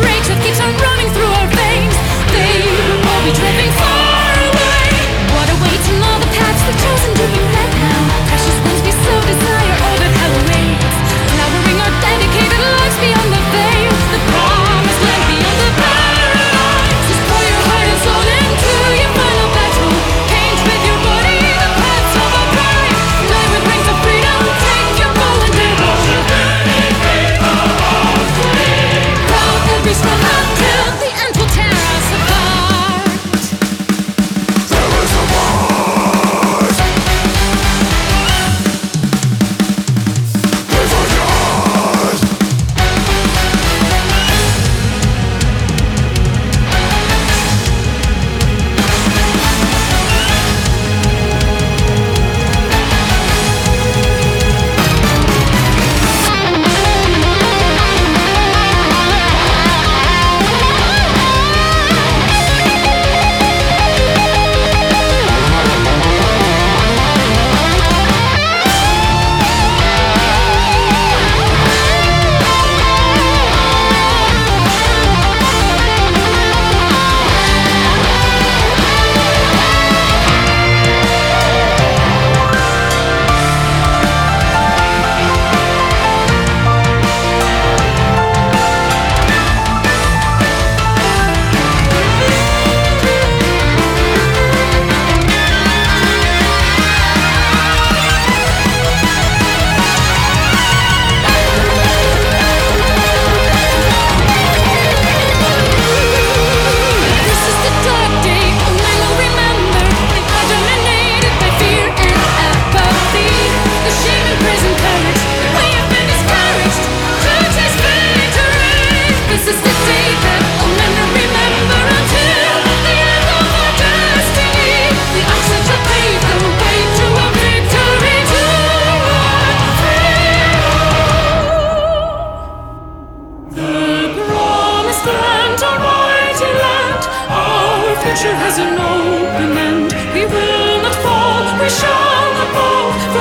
rage that keeps on running future has an open end. We will not fall, we shall not fall.